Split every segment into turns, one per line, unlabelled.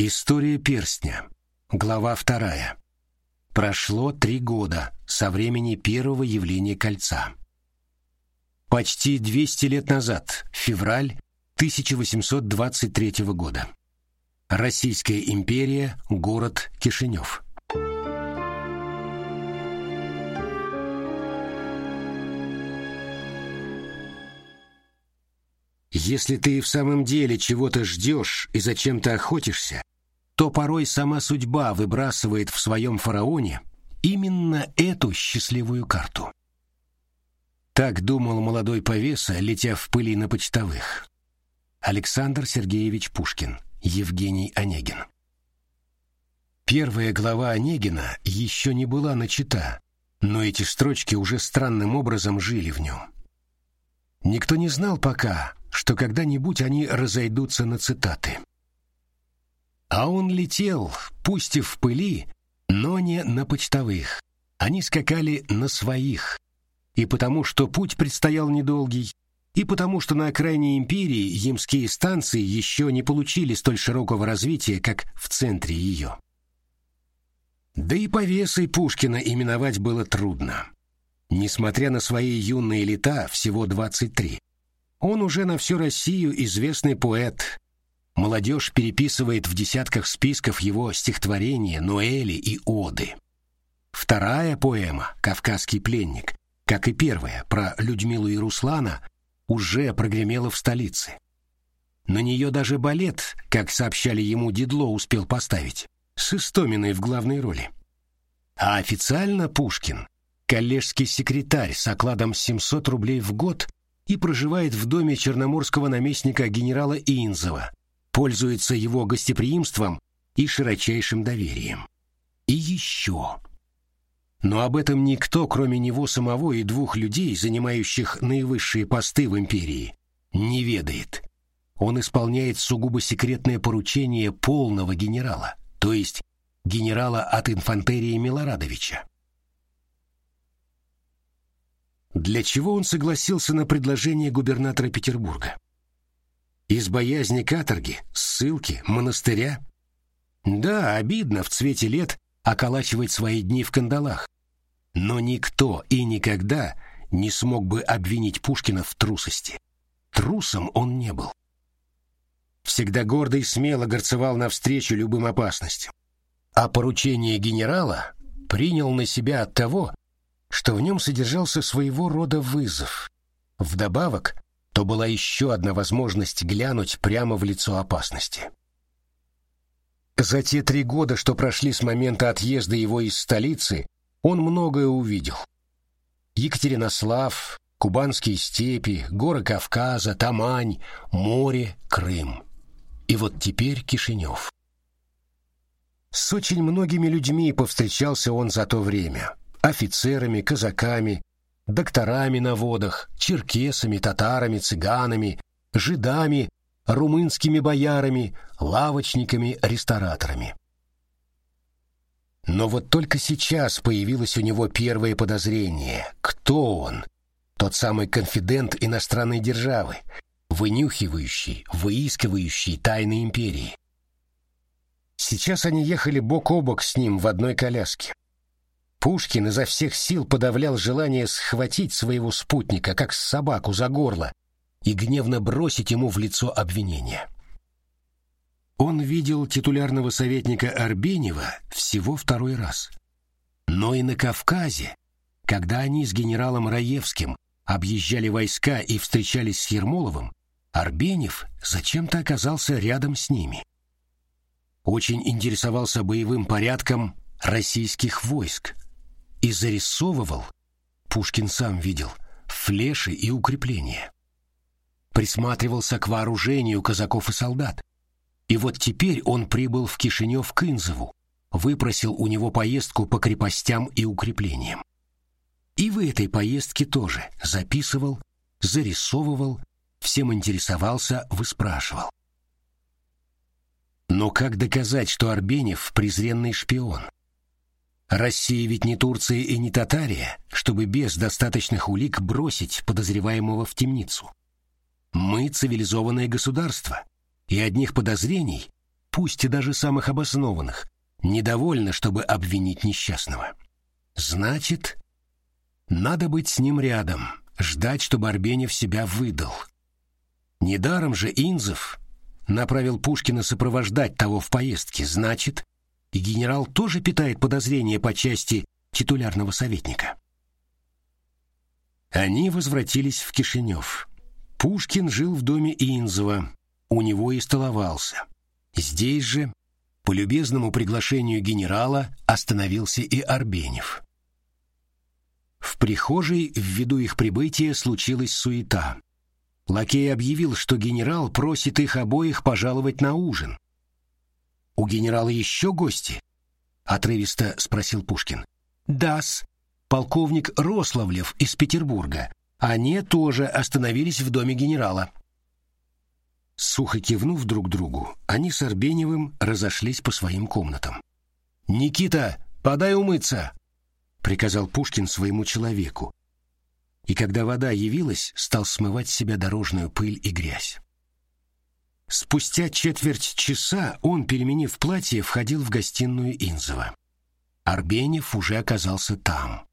История перстня. Глава вторая. Прошло три года со времени первого явления кольца. Почти 200 лет назад, февраль 1823 года. Российская империя, город Кишинев. Если ты в самом деле чего-то ждешь и зачем-то охотишься, то порой сама судьба выбрасывает в своем фараоне именно эту счастливую карту. Так думал молодой повеса, летя в пыли на почтовых. Александр Сергеевич Пушкин, Евгений Онегин. Первая глава Онегина еще не была начата, но эти строчки уже странным образом жили в нем. Никто не знал пока, что когда-нибудь они разойдутся на цитаты. А он летел, пусть и в пыли, но не на почтовых. Они скакали на своих. И потому, что путь предстоял недолгий, и потому, что на окраине империи ямские станции еще не получили столь широкого развития, как в центре ее. Да и повесой Пушкина именовать было трудно. Несмотря на свои юные лета, всего 23, он уже на всю Россию известный поэт. Молодежь переписывает в десятках списков его стихотворения, нуэли и оды. Вторая поэма «Кавказский пленник», как и первая про Людмилу и Руслана, уже прогремела в столице. На нее даже балет, как сообщали ему, Дедло успел поставить, с Истоминой в главной роли. А официально Пушкин – коллежский секретарь с окладом 700 рублей в год и проживает в доме черноморского наместника генерала Инзова, пользуется его гостеприимством и широчайшим доверием. И еще. Но об этом никто, кроме него самого и двух людей, занимающих наивысшие посты в империи, не ведает. Он исполняет сугубо секретное поручение полного генерала, то есть генерала от инфантерии Милорадовича. Для чего он согласился на предложение губернатора Петербурга? Из боязни каторги, ссылки, монастыря? Да, обидно в цвете лет околачивать свои дни в кандалах. Но никто и никогда не смог бы обвинить Пушкина в трусости. Трусом он не был. Всегда гордо и смело горцевал навстречу любым опасностям. А поручение генерала принял на себя от того, что в нем содержался своего рода вызов. Вдобавок, то была еще одна возможность глянуть прямо в лицо опасности. За те три года, что прошли с момента отъезда его из столицы, он многое увидел. Екатеринослав, Кубанские степи, горы Кавказа, Тамань, море, Крым. И вот теперь Кишинев. С очень многими людьми повстречался он за то время офицерами, казаками, докторами на водах, черкесами, татарами, цыганами, жидами, румынскими боярами, лавочниками, рестораторами. Но вот только сейчас появилось у него первое подозрение. Кто он? Тот самый конфидент иностранной державы, вынюхивающий, выискивающий тайны империи. Сейчас они ехали бок о бок с ним в одной коляске. Пушкин изо всех сил подавлял желание схватить своего спутника, как собаку за горло, и гневно бросить ему в лицо обвинение. Он видел титулярного советника Арбенева всего второй раз. Но и на Кавказе, когда они с генералом Раевским объезжали войска и встречались с Ермоловым, Арбенев зачем-то оказался рядом с ними. Очень интересовался боевым порядком российских войск, и зарисовывал, Пушкин сам видел, флеши и укрепления. Присматривался к вооружению казаков и солдат. И вот теперь он прибыл в Кишинев к Инзову, выпросил у него поездку по крепостям и укреплениям. И в этой поездке тоже записывал, зарисовывал, всем интересовался, выспрашивал. Но как доказать, что Арбенев презренный шпион? Россия ведь не Турция и не Татария, чтобы без достаточных улик бросить подозреваемого в темницу. Мы цивилизованное государство, и одних подозрений пусть и даже самых обоснованных, недовольно, чтобы обвинить несчастного. Значит, надо быть с ним рядом, ждать, чтобы Арбенев себя выдал. Недаром же Инзов направил Пушкина сопровождать того в поездке, значит, и генерал тоже питает подозрения по части титулярного советника. Они возвратились в Кишинев. Пушкин жил в доме Инзова, у него и столовался. Здесь же, по любезному приглашению генерала, остановился и Арбенев. В прихожей ввиду их прибытия случилась суета. Лакей объявил, что генерал просит их обоих пожаловать на ужин. «У генерала еще гости?» — отрывисто спросил Пушкин. «Да-с, полковник Рославлев из Петербурга. Они тоже остановились в доме генерала». Сухо кивнув друг другу, они с Арбеневым разошлись по своим комнатам. «Никита, подай умыться!» — приказал Пушкин своему человеку. И когда вода явилась, стал смывать с себя дорожную пыль и грязь. Спустя четверть часа он, переменив платье, входил в гостиную Инзова. Арбенев уже оказался там.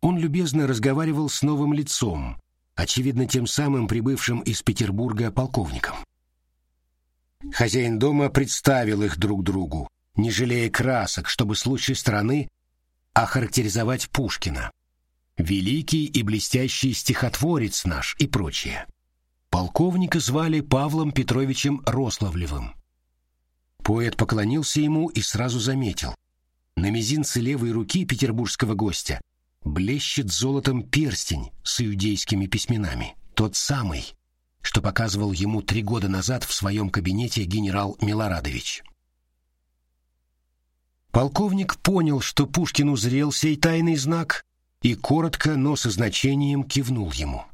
Он любезно разговаривал с новым лицом, очевидно, тем самым прибывшим из Петербурга полковником. Хозяин дома представил их друг другу, не жалея красок, чтобы с лучшей стороны охарактеризовать Пушкина. Великий и блестящий стихотворец наш и прочее. Полковника звали Павлом Петровичем Рославлевым. Поэт поклонился ему и сразу заметил. На мизинце левой руки петербургского гостя блещет золотом перстень с иудейскими письменами. Тот самый, что показывал ему три года назад в своем кабинете генерал Милорадович. Полковник понял, что Пушкин узрел сей тайный знак и коротко, но со значением кивнул ему.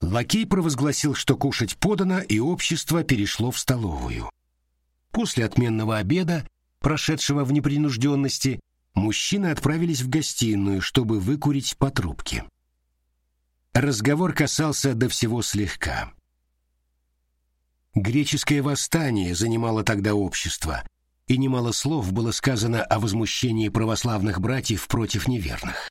Лакей провозгласил, что кушать подано, и общество перешло в столовую. После отменного обеда, прошедшего в непринужденности, мужчины отправились в гостиную, чтобы выкурить по трубке. Разговор касался до всего слегка. Греческое восстание занимало тогда общество, и немало слов было сказано о возмущении православных братьев против неверных.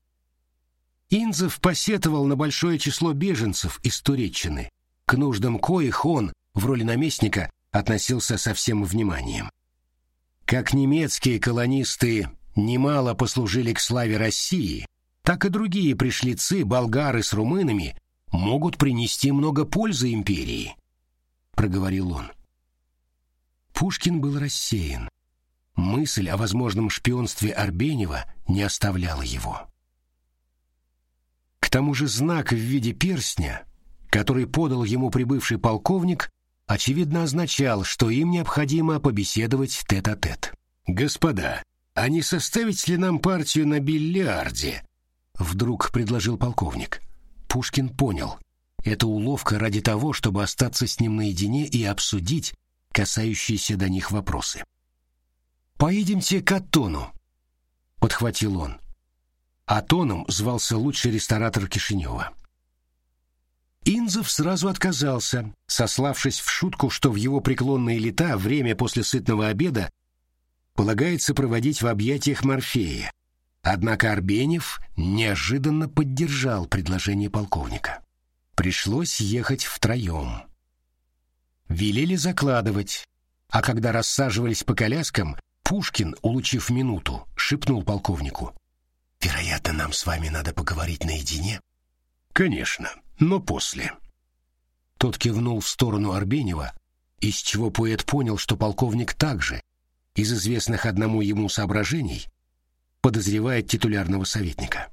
Инзов посетовал на большое число беженцев из Туреччины, к нуждам коих он, в роли наместника, относился со всем вниманием. Как немецкие колонисты немало послужили к славе России, так и другие пришлицы, болгары с румынами, могут принести много пользы империи, проговорил он. Пушкин был рассеян. Мысль о возможном шпионстве Арбенева не оставляла его. Тому же знак в виде перстня, который подал ему прибывший полковник, очевидно означал, что им необходимо побеседовать тет-а-тет. -тет. «Господа, а не составить ли нам партию на бильярде?» Вдруг предложил полковник. Пушкин понял. Это уловка ради того, чтобы остаться с ним наедине и обсудить касающиеся до них вопросы. «Поедемте к Атону», — подхватил он. Атоном звался лучший ресторатор Кишинева. Инзов сразу отказался, сославшись в шутку, что в его преклонные лета время после сытного обеда полагается проводить в объятиях Морфея. Однако Арбенев неожиданно поддержал предложение полковника. Пришлось ехать втроем. Велели закладывать, а когда рассаживались по коляскам, Пушкин, улучив минуту, шепнул полковнику. «Вероятно, нам с вами надо поговорить наедине?» «Конечно, но после». Тот кивнул в сторону Арбенева, из чего поэт понял, что полковник также, из известных одному ему соображений, подозревает титулярного советника.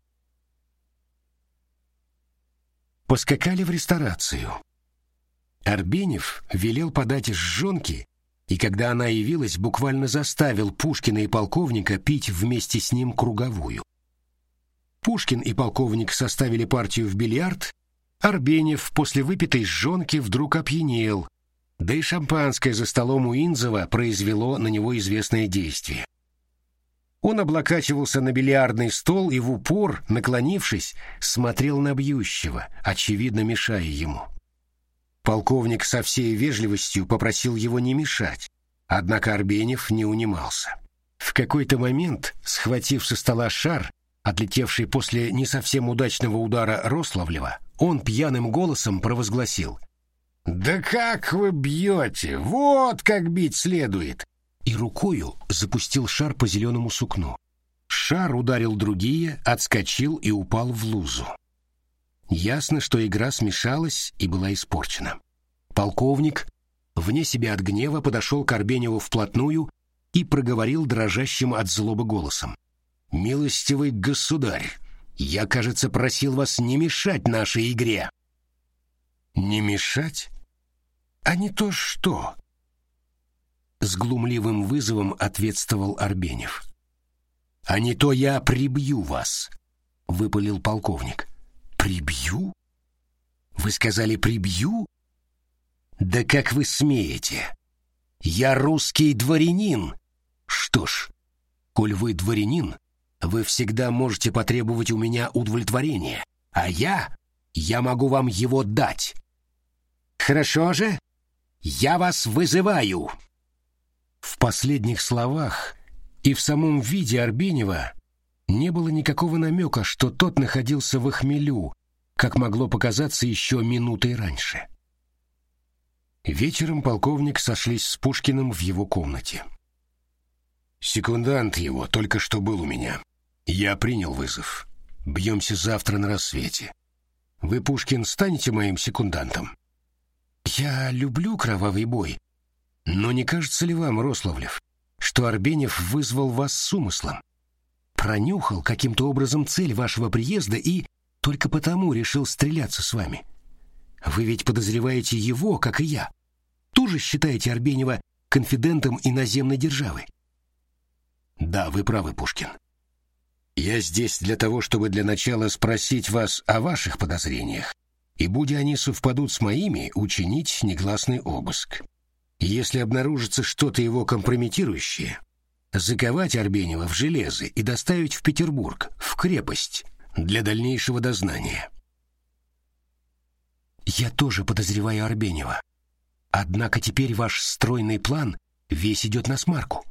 Поскакали в ресторацию. Арбенев велел подать жжонки, и когда она явилась, буквально заставил Пушкина и полковника пить вместе с ним круговую. Пушкин и полковник составили партию в бильярд, Арбенев после выпитой жжонки вдруг опьянел, да и шампанское за столом у Инзова произвело на него известное действие. Он облокачивался на бильярдный стол и в упор, наклонившись, смотрел на бьющего, очевидно мешая ему. Полковник со всей вежливостью попросил его не мешать, однако Арбенев не унимался. В какой-то момент, схватив со стола шар, отлетевший после не совсем удачного удара Рославлева, он пьяным голосом провозгласил «Да как вы бьете! Вот как бить следует!» и рукою запустил шар по зеленому сукну. Шар ударил другие, отскочил и упал в лузу. Ясно, что игра смешалась и была испорчена. Полковник, вне себя от гнева, подошел к Арбеневу вплотную и проговорил дрожащим от злобы голосом. «Милостивый государь, я, кажется, просил вас не мешать нашей игре». «Не мешать? А не то что?» С глумливым вызовом ответствовал Арбенев. «А не то я прибью вас», — выпалил полковник. «Прибью? Вы сказали «прибью»?» «Да как вы смеете? Я русский дворянин!» «Что ж, коль вы дворянин, вы всегда можете потребовать у меня удовлетворения, а я, я могу вам его дать. Хорошо же? Я вас вызываю!» В последних словах и в самом виде Арбенева не было никакого намека, что тот находился в хмелю, как могло показаться еще минутой раньше. Вечером полковник сошлись с Пушкиным в его комнате. «Секундант его только что был у меня. Я принял вызов. Бьемся завтра на рассвете. Вы, Пушкин, станете моим секундантом?» «Я люблю кровавый бой. Но не кажется ли вам, Рославлев, что Арбенев вызвал вас с умыслом? пронюхал каким-то образом цель вашего приезда и только потому решил стреляться с вами. Вы ведь подозреваете его, как и я. Тоже считаете Арбенева конфидентом иноземной державы? Да, вы правы, Пушкин. Я здесь для того, чтобы для начала спросить вас о ваших подозрениях, и, будь они совпадут с моими, учинить негласный обыск. Если обнаружится что-то его компрометирующее, заковать Арбенева в железо и доставить в Петербург, в крепость, для дальнейшего дознания. Я тоже подозреваю Арбенева. Однако теперь ваш стройный план весь идет на смарку.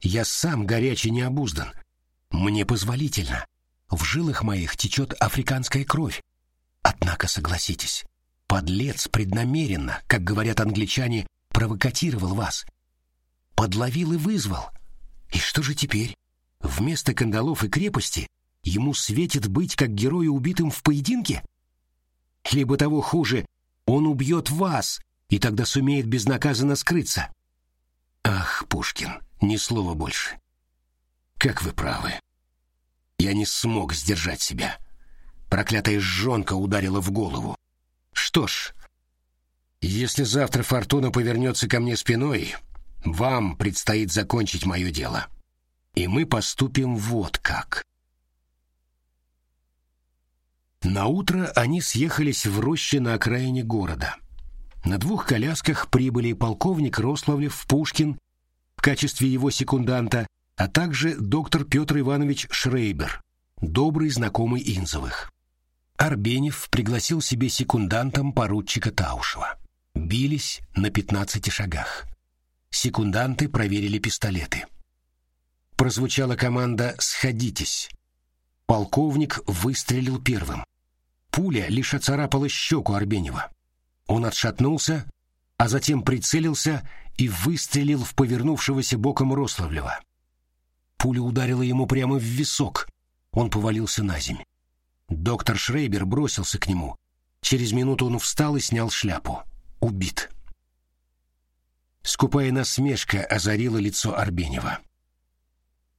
Я сам горячий не обуздан. Мне позволительно. В жилах моих течет африканская кровь. Однако, согласитесь, подлец преднамеренно, как говорят англичане, провокатировал вас. Подловил и вызвал. И что же теперь? Вместо кандалов и крепости ему светит быть как герою убитым в поединке? Либо того хуже, он убьет вас, и тогда сумеет безнаказанно скрыться. Ах, Пушкин, ни слова больше. Как вы правы. Я не смог сдержать себя. Проклятая жонка ударила в голову. Что ж, если завтра фортуна повернется ко мне спиной, вам предстоит закончить мое дело. И мы поступим вот как. На утро они съехались в роще на окраине города. На двух колясках прибыли полковник Рославлев Пушкин в качестве его секунданта, а также доктор Петр Иванович Шрейбер, добрый знакомый Инзовых. Арбенев пригласил себе секундантом поручика Таушева. Бились на пятнадцати шагах. Секунданты проверили пистолеты. Прозвучала команда «Сходитесь». Полковник выстрелил первым. Пуля лишь оцарапала щеку Арбенева. Он отшатнулся, а затем прицелился и выстрелил в повернувшегося боком Рославлева. Пуля ударила ему прямо в висок. Он повалился на землю. Доктор Шрейбер бросился к нему. Через минуту он встал и снял шляпу. Убит. Скупая насмешка озарила лицо Арбенева.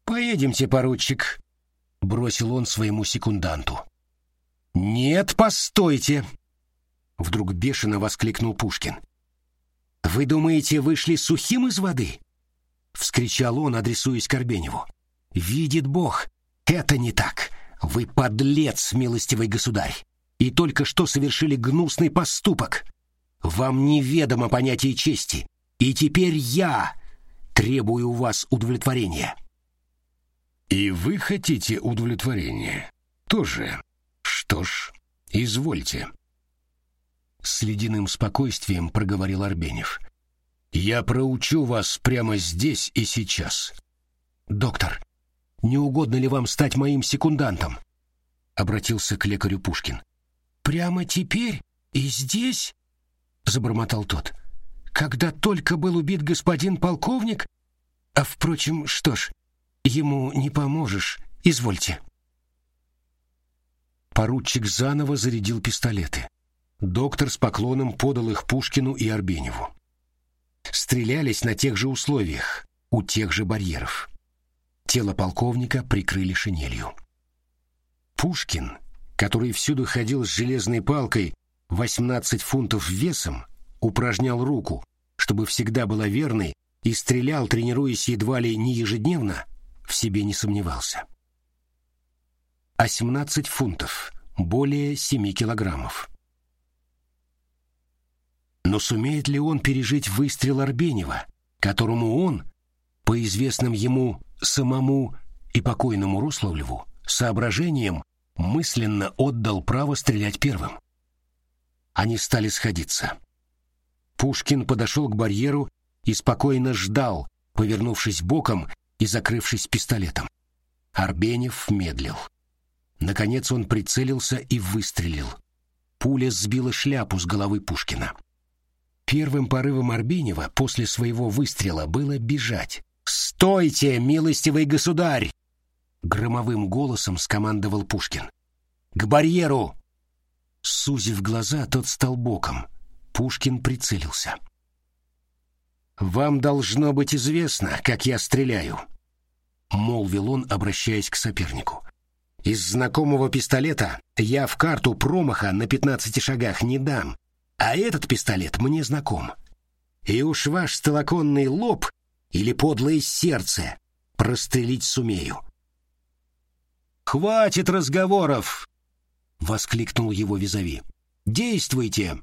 «Поедемте, поручик», — бросил он своему секунданту. «Нет, постойте!» Вдруг бешено воскликнул Пушкин. «Вы думаете, вышли сухим из воды?» Вскричал он, адресуясь к Арбеневу. «Видит Бог, это не так. Вы подлец, милостивый государь, и только что совершили гнусный поступок. Вам неведомо понятие чести, и теперь я требую у вас удовлетворения. И вы хотите удовлетворения? Тоже. Что ж, извольте. с ледяным спокойствием проговорил Арбенев. Я проучу вас прямо здесь и сейчас. Доктор, не угодно ли вам стать моим секундантом? обратился к лекарю Пушкин. Прямо теперь и здесь? забормотал тот. Когда только был убит господин полковник? А впрочем, что ж, ему не поможешь. Извольте. Поручик заново зарядил пистолеты. Доктор с поклоном подал их Пушкину и Арбеневу. Стрелялись на тех же условиях, у тех же барьеров. Тело полковника прикрыли шинелью. Пушкин, который всюду ходил с железной палкой 18 фунтов весом, упражнял руку, чтобы всегда была верной, и стрелял, тренируясь едва ли не ежедневно, в себе не сомневался. А 17 фунтов, более 7 килограммов. Но сумеет ли он пережить выстрел Арбенева, которому он, по известным ему самому и покойному Рославлеву, соображением мысленно отдал право стрелять первым? Они стали сходиться. Пушкин подошел к барьеру и спокойно ждал, повернувшись боком и закрывшись пистолетом. Арбенев медлил. Наконец он прицелился и выстрелил. Пуля сбила шляпу с головы Пушкина. Первым порывом Арбенева после своего выстрела было бежать. «Стойте, милостивый государь!» Громовым голосом скомандовал Пушкин. «К барьеру!» Сузив глаза, тот стал боком. Пушкин прицелился. «Вам должно быть известно, как я стреляю», — молвил он, обращаясь к сопернику. «Из знакомого пистолета я в карту промаха на пятнадцати шагах не дам, а этот пистолет мне знаком. И уж ваш столоконный лоб или подлое сердце прострелить сумею. «Хватит разговоров!» — воскликнул его визави. «Действуйте!»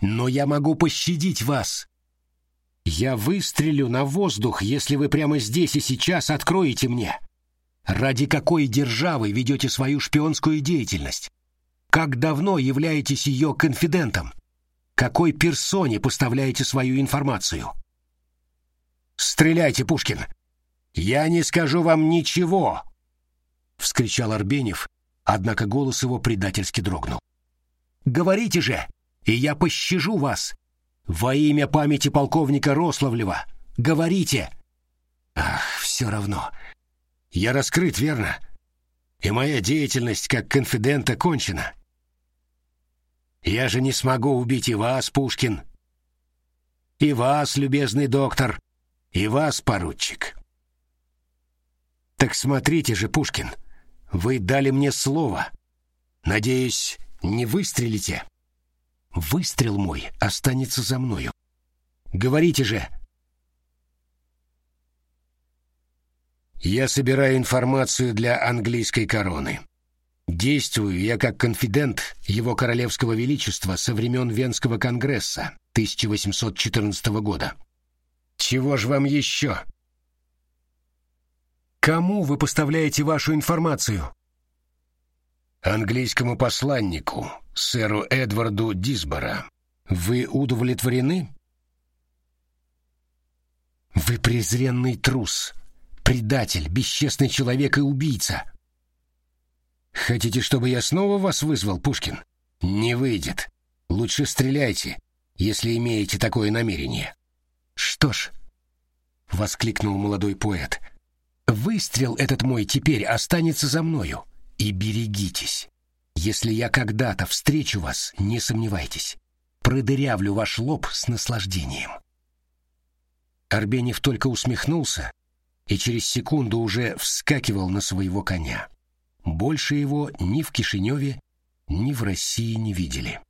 «Но я могу пощадить вас!» «Я выстрелю на воздух, если вы прямо здесь и сейчас откроете мне!» «Ради какой державы ведете свою шпионскую деятельность?» Как давно являетесь ее конфидентом? Какой персоне поставляете свою информацию? Стреляйте, Пушкин! Я не скажу вам ничего! Вскричал Арбенев, однако голос его предательски дрогнул. Говорите же, и я пощажу вас! Во имя памяти полковника Рославлева! Говорите! Ах, все равно. Я раскрыт, верно? И моя деятельность как конфидента кончена. Я же не смогу убить и вас, Пушкин, и вас, любезный доктор, и вас, поручик. Так смотрите же, Пушкин, вы дали мне слово. Надеюсь, не выстрелите. Выстрел мой останется за мною. Говорите же. Я собираю информацию для английской короны. Действую я как конфидент Его Королевского Величества со времен Венского конгресса 1814 года. Чего ж вам еще? Кому вы поставляете вашу информацию? Английскому посланнику, сэру Эдварду Дисбора. Вы удовлетворены? Вы презренный трус, предатель, бесчестный человек и убийца. Хотите, чтобы я снова вас вызвал, Пушкин? Не выйдет. Лучше стреляйте, если имеете такое намерение. Что ж, воскликнул молодой поэт. Выстрел этот мой теперь останется за мною. И берегитесь. Если я когда-то встречу вас, не сомневайтесь. Продырявлю ваш лоб с наслаждением. Арбенев только усмехнулся и через секунду уже вскакивал на своего коня. Больше его ни в Кишиневе, ни в России не видели.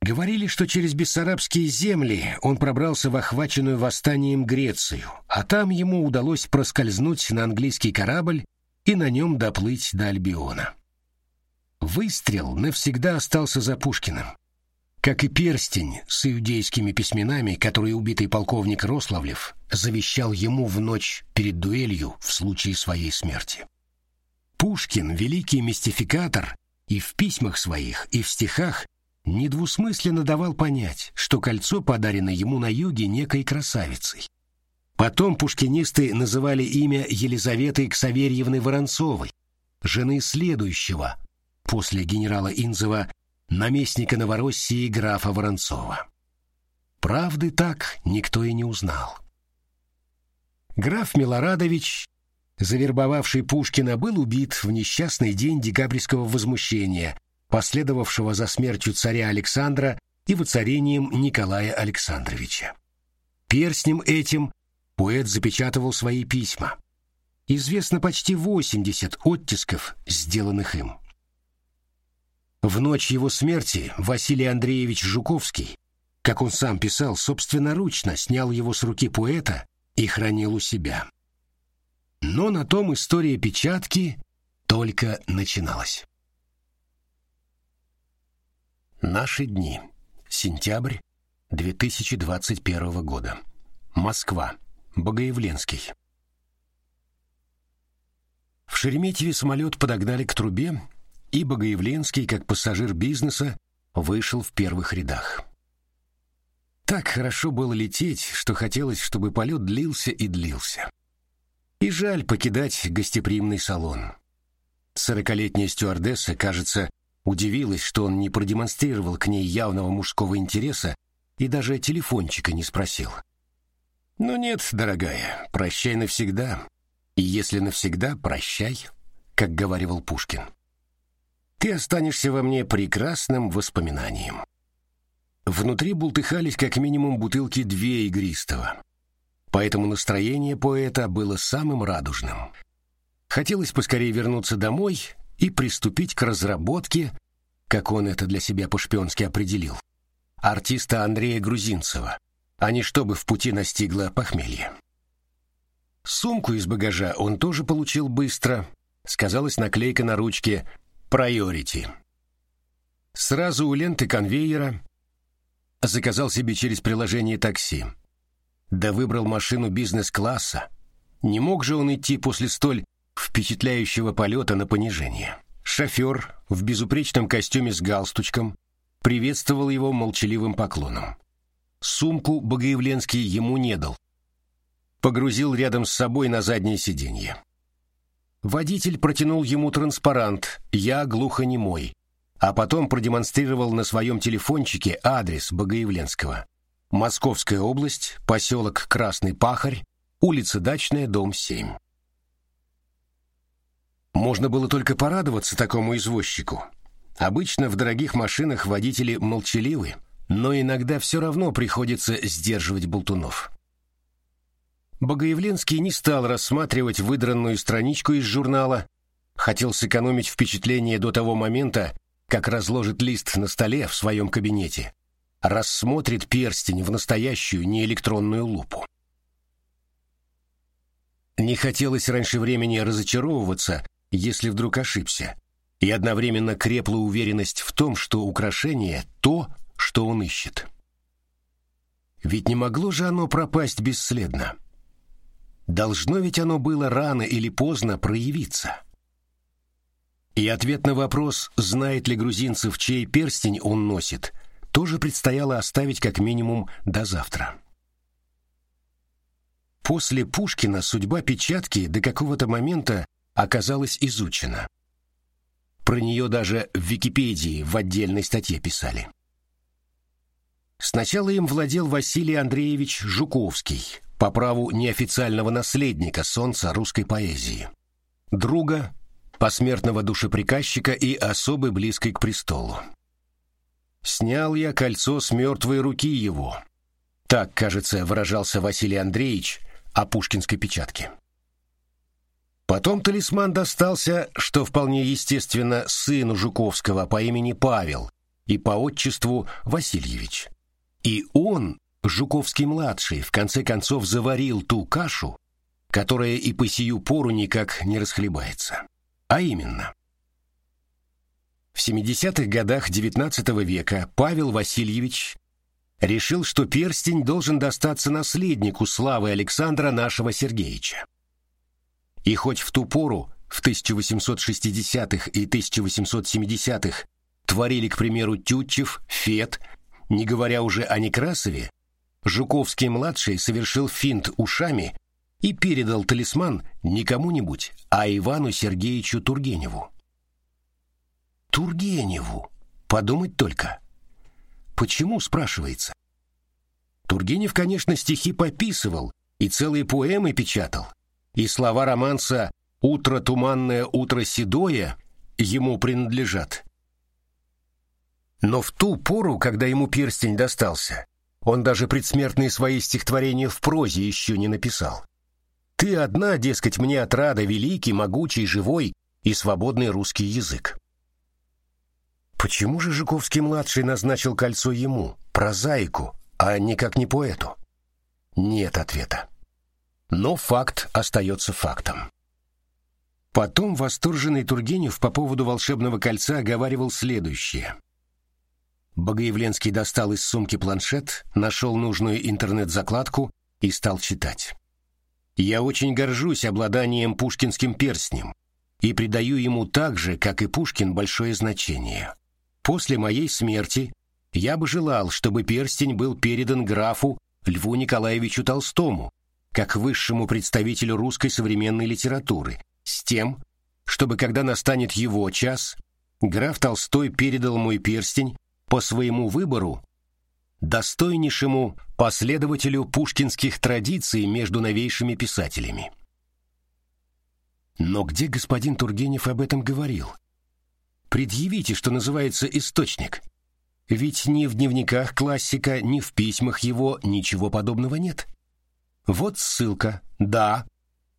Говорили, что через бессарабские земли он пробрался в охваченную восстанием Грецию, а там ему удалось проскользнуть на английский корабль и на нем доплыть до Альбиона. Выстрел навсегда остался за Пушкиным, как и перстень с иудейскими письменами, который убитый полковник Рославлев завещал ему в ночь перед дуэлью в случае своей смерти. Пушкин, великий мистификатор, и в письмах своих, и в стихах недвусмысленно давал понять, что кольцо подарено ему на юге некой красавицей. Потом пушкинисты называли имя Елизаветы Ксаверьевны Воронцовой, жены следующего, после генерала Инзова, наместника Новороссии графа Воронцова. Правды так никто и не узнал. Граф Милорадович, завербовавший Пушкина, был убит в несчастный день декабрьского возмущения, последовавшего за смертью царя Александра и воцарением Николая Александровича. Перстнем этим поэт запечатывал свои письма. Известно почти 80 оттисков, сделанных им. В ночь его смерти Василий Андреевич Жуковский, как он сам писал, собственноручно снял его с руки поэта и хранил у себя. Но на том история печатки только начиналась. Наши дни. Сентябрь 2021 года. Москва. Богоявленский. В Шереметьеве самолет подогнали к трубе, и Богоявленский, как пассажир бизнеса, вышел в первых рядах. Так хорошо было лететь, что хотелось, чтобы полет длился и длился. И жаль покидать гостеприимный салон. Сорокалетняя стюардесса, кажется, удивилась, что он не продемонстрировал к ней явного мужского интереса и даже телефончика не спросил. «Ну нет, дорогая, прощай навсегда. И если навсегда, прощай», как говаривал Пушкин. «Ты останешься во мне прекрасным воспоминанием». Внутри бултыхались как минимум бутылки две игристого. Поэтому настроение поэта было самым радужным. Хотелось поскорее вернуться домой и приступить к разработке, как он это для себя по-шпионски определил, артиста Андрея Грузинцева, а не чтобы в пути настигло похмелье. Сумку из багажа он тоже получил быстро, сказалась наклейка на ручке «Priority». Сразу у ленты конвейера заказал себе через приложение такси. Да выбрал машину бизнес-класса. Не мог же он идти после столь впечатляющего полета на понижение. Шофер в безупречном костюме с галстучком приветствовал его молчаливым поклоном. Сумку Богоявленский ему не дал. Погрузил рядом с собой на заднее сиденье. Водитель протянул ему транспарант «Я глухонемой», а потом продемонстрировал на своем телефончике адрес Богоявленского. Московская область, поселок Красный Пахарь, улица Дачная, дом 7. Можно было только порадоваться такому извозчику. Обычно в дорогих машинах водители молчаливы, но иногда все равно приходится сдерживать болтунов. Богоявленский не стал рассматривать выдранную страничку из журнала, хотел сэкономить впечатление до того момента, как разложит лист на столе в своем кабинете, рассмотрит перстень в настоящую неэлектронную лупу. Не хотелось раньше времени разочаровываться, если вдруг ошибся, и одновременно крепла уверенность в том, что украшение — то, что он ищет. Ведь не могло же оно пропасть бесследно. Должно ведь оно было рано или поздно проявиться. И ответ на вопрос, знает ли грузинцев, чей перстень он носит, тоже предстояло оставить как минимум до завтра. После Пушкина судьба печатки до какого-то момента оказалась изучена. Про нее даже в Википедии в отдельной статье писали. Сначала им владел Василий Андреевич Жуковский, по праву неофициального наследника солнца русской поэзии. Друга, посмертного душеприказчика и особо близкой к престолу. «Снял я кольцо с мертвой руки его», так, кажется, выражался Василий Андреевич о пушкинской печатке. Потом талисман достался, что вполне естественно, сыну Жуковского по имени Павел и по отчеству Васильевич. И он, Жуковский-младший, в конце концов заварил ту кашу, которая и по сию пору никак не расхлебается. А именно, в 70-х годах XIX века Павел Васильевич решил, что перстень должен достаться наследнику славы Александра нашего Сергеевича. И хоть в ту пору в 1860-х и 1870-х творили, к примеру, Тютчев, Фет, не говоря уже о Некрасове, Жуковский-младший совершил финт ушами и передал талисман не кому-нибудь, а Ивану Сергеевичу Тургеневу. Тургеневу! Подумать только. Почему, спрашивается? Тургенев, конечно, стихи пописывал и целые поэмы печатал, и слова романса «Утро туманное, утро седое» ему принадлежат. Но в ту пору, когда ему перстень достался, он даже предсмертные свои стихотворения в прозе еще не написал. Ты одна, дескать, мне отрада великий, могучий, живой и свободный русский язык. Почему же Жуковский-младший назначил кольцо ему, прозаику, а никак не поэту? Нет ответа. Но факт остается фактом. Потом восторженный Тургенев по поводу волшебного кольца оговаривал следующее. Богоявленский достал из сумки планшет, нашел нужную интернет-закладку и стал читать. «Я очень горжусь обладанием пушкинским перстнем и придаю ему так же, как и Пушкин, большое значение. После моей смерти я бы желал, чтобы перстень был передан графу Льву Николаевичу Толстому, как высшему представителю русской современной литературы, с тем, чтобы, когда настанет его час, граф Толстой передал мой перстень по своему выбору достойнейшему последователю пушкинских традиций между новейшими писателями. Но где господин Тургенев об этом говорил? Предъявите, что называется, источник. Ведь ни в дневниках классика, ни в письмах его ничего подобного нет. Вот ссылка, да,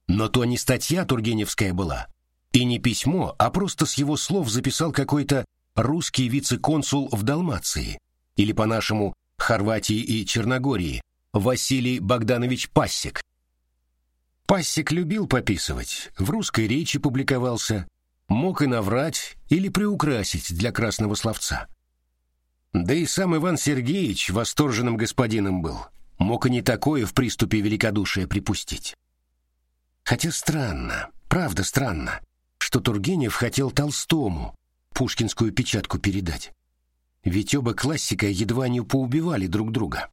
но то не статья Тургеневская была, и не письмо, а просто с его слов записал какой-то русский вице-консул в Далмации, или по-нашему Хорватии и Черногории, Василий Богданович Пассик. Пассик любил пописывать, в русской речи публиковался, мог и наврать или приукрасить для красного словца. Да и сам Иван Сергеевич восторженным господином был, мог и не такое в приступе великодушия припустить. Хотя странно, правда странно, что Тургенев хотел Толстому, пушкинскую печатку передать. Ведь оба классика едва не поубивали друг друга.